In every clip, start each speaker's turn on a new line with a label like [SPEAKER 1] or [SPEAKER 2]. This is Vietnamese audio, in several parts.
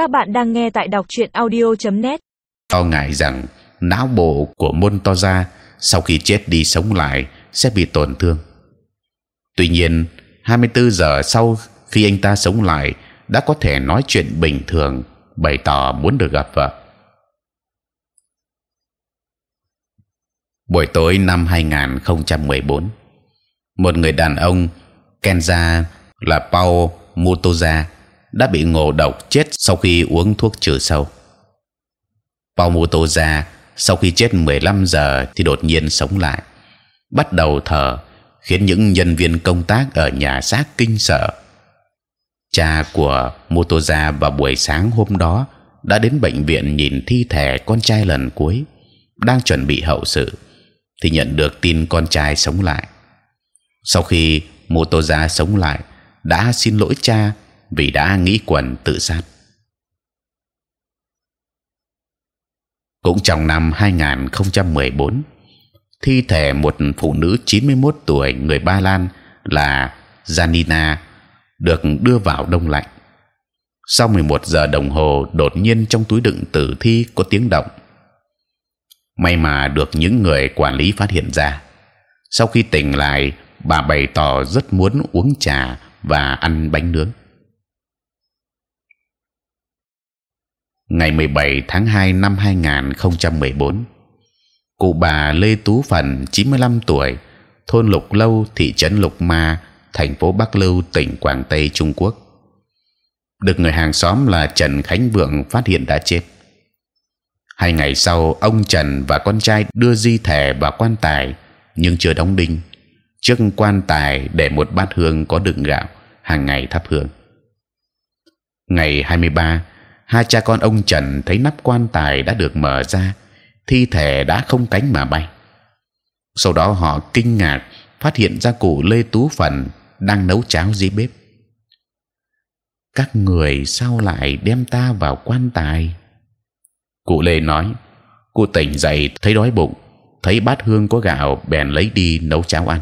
[SPEAKER 1] Các bạn đang nghe tại đọc truyện audio.net.
[SPEAKER 2] lo ngại rằng não bộ của Montoya sau khi chết đi sống lại sẽ bị tổn thương. Tuy nhiên, 24 giờ sau khi anh ta sống lại đã có thể nói chuyện bình thường, bày tỏ muốn được gặp vợ. Buổi tối năm 2014, một người đàn ông Kenza là Paul Mutoza đã bị ngộ độc chết sau khi uống thuốc trừ sâu. Paul Mutoza sau khi chết 15 giờ thì đột nhiên sống lại, bắt đầu thở, khiến những nhân viên công tác ở nhà xác kinh sợ. Cha của Mutoza vào buổi sáng hôm đó đã đến bệnh viện nhìn thi thể con trai lần cuối, đang chuẩn bị hậu sự, thì nhận được tin con trai sống lại. Sau khi Mutoza sống lại, đã xin lỗi cha vì đã nghĩ quẩn tự sát. Cũng trong năm 2014, thi thể một phụ nữ 91 tuổi người Ba Lan là Janina được đưa vào đông lạnh. Sau 11 giờ đồng hồ, đột nhiên trong túi đựng tử thi có tiếng động. May mà được những người quản lý phát hiện ra. Sau khi tỉnh lại, bà bày tỏ rất muốn uống trà và ăn bánh nướng. Ngày 17 tháng 2 năm 2014, cụ bà Lê Tú Phần 95 tuổi, thôn Lục Lâu, thị trấn Lục Ma, thành phố Bắc Lưu, tỉnh Quảng Tây, Trung Quốc, được người hàng xóm là Trần Khánh Vượng phát hiện đã chết. Hai ngày sau, ông Trần và con trai đưa di thể và quan tài nhưng chưa đóng đinh. Trước quan tài để một bát hương có đựng gạo hàng ngày thắp hương. Ngày 23, hai cha con ông Trần thấy nắp quan tài đã được mở ra, thi thể đã không cánh mà bay. Sau đó họ kinh ngạc phát hiện ra cụ Lê Tú Phần đang nấu cháo dưới bếp. Các người sao lại đem ta vào quan tài? Cụ Lê nói, cụ tỉnh dậy thấy đói bụng, thấy bát hương có gạo bèn lấy đi nấu cháo ăn.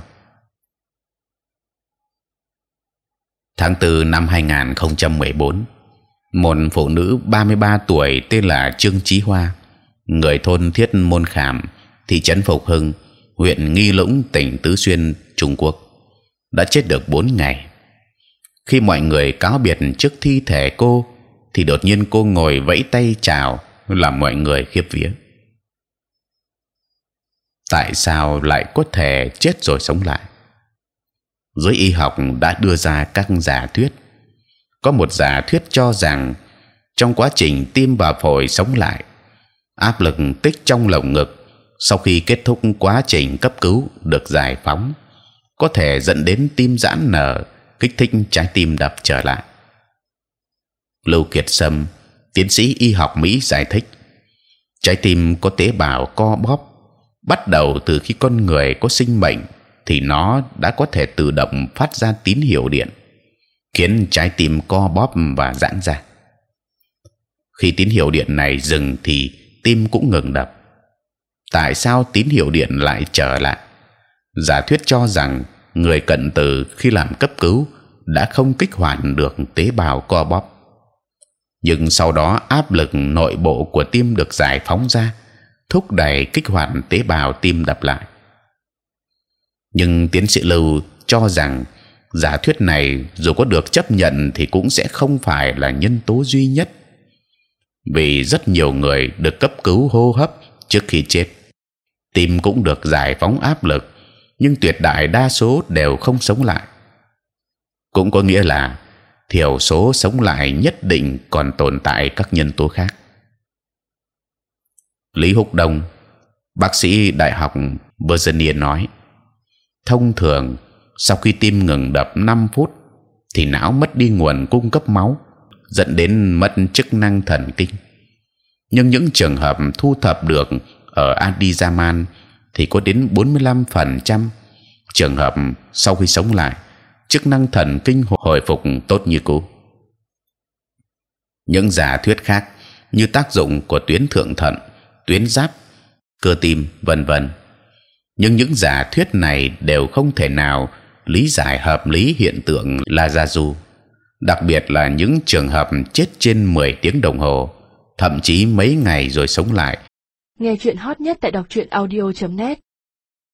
[SPEAKER 2] Tháng 4 năm 2014, một phụ nữ 33 tuổi tên là Trương Chí Hoa, người thôn Thiết Môn Khảm, thị trấn Phục Hưng, huyện Nghi Lũng, tỉnh Tứ Xuyên, Trung Quốc, đã chết được 4 ngày. Khi mọi người cáo biệt trước thi thể cô, thì đột nhiên cô ngồi vẫy tay chào, làm mọi người khiếp vía. Tại sao lại có thể chết rồi sống lại? Giới y học đã đưa ra các giả thuyết. Có một giả thuyết cho rằng trong quá trình tim và phổi sống lại, áp lực tích trong lồng ngực sau khi kết thúc quá trình cấp cứu được giải phóng, có thể dẫn đến tim giãn nở, kích thích trái tim đập trở lại. Lưu Kiệt Sâm, tiến sĩ y học Mỹ giải thích, trái tim có tế bào co bóp, bắt đầu từ khi con người có sinh mệnh thì nó đã có thể tự động phát ra tín hiệu điện, khiến trái tim co bóp và giãn ra. Khi tín hiệu điện này dừng thì tim cũng ngừng đập. Tại sao tín hiệu điện lại trở lại? Giả thuyết cho rằng người cận tử khi làm cấp cứu đã không kích hoạt được tế bào co bóp, nhưng sau đó áp lực nội bộ của tim được giải phóng ra, thúc đẩy kích hoạt tế bào tim đập lại nhưng tiến sĩ lưu cho rằng giả thuyết này dù có được chấp nhận thì cũng sẽ không phải là nhân tố duy nhất. Vì rất nhiều người được cấp cứu hô hấp trước khi chết. Tim cũng được giải phóng áp lực, nhưng tuyệt đại đa số đều không sống lại. Cũng có nghĩa là thiểu số sống lại nhất định còn tồn tại các nhân tố khác. Lý húc đông, bác sĩ đại học Virginia nói, thông thường sau khi tim ngừng đập 5 phút, thì não mất đi nguồn cung cấp máu, dẫn đến mất chức năng thần kinh. Nhưng những trường hợp thu thập được ở Adizaman thì có đến 45% trường hợp sau khi sống lại, chức năng thần kinh hồi phục tốt như cũ. Những giả thuyết khác như tác dụng của tuyến thượng thận, tuyến giáp, cơ tim, vân vân. Nhưng những giả thuyết này đều không thể nào lý giải hợp lý hiện tượng La Gia Du đặc biệt là những trường hợp chết trên 10 tiếng đồng hồ, thậm chí mấy ngày rồi sống lại.
[SPEAKER 1] Nghe chuyện hot nhất tại đọc truyện audio .net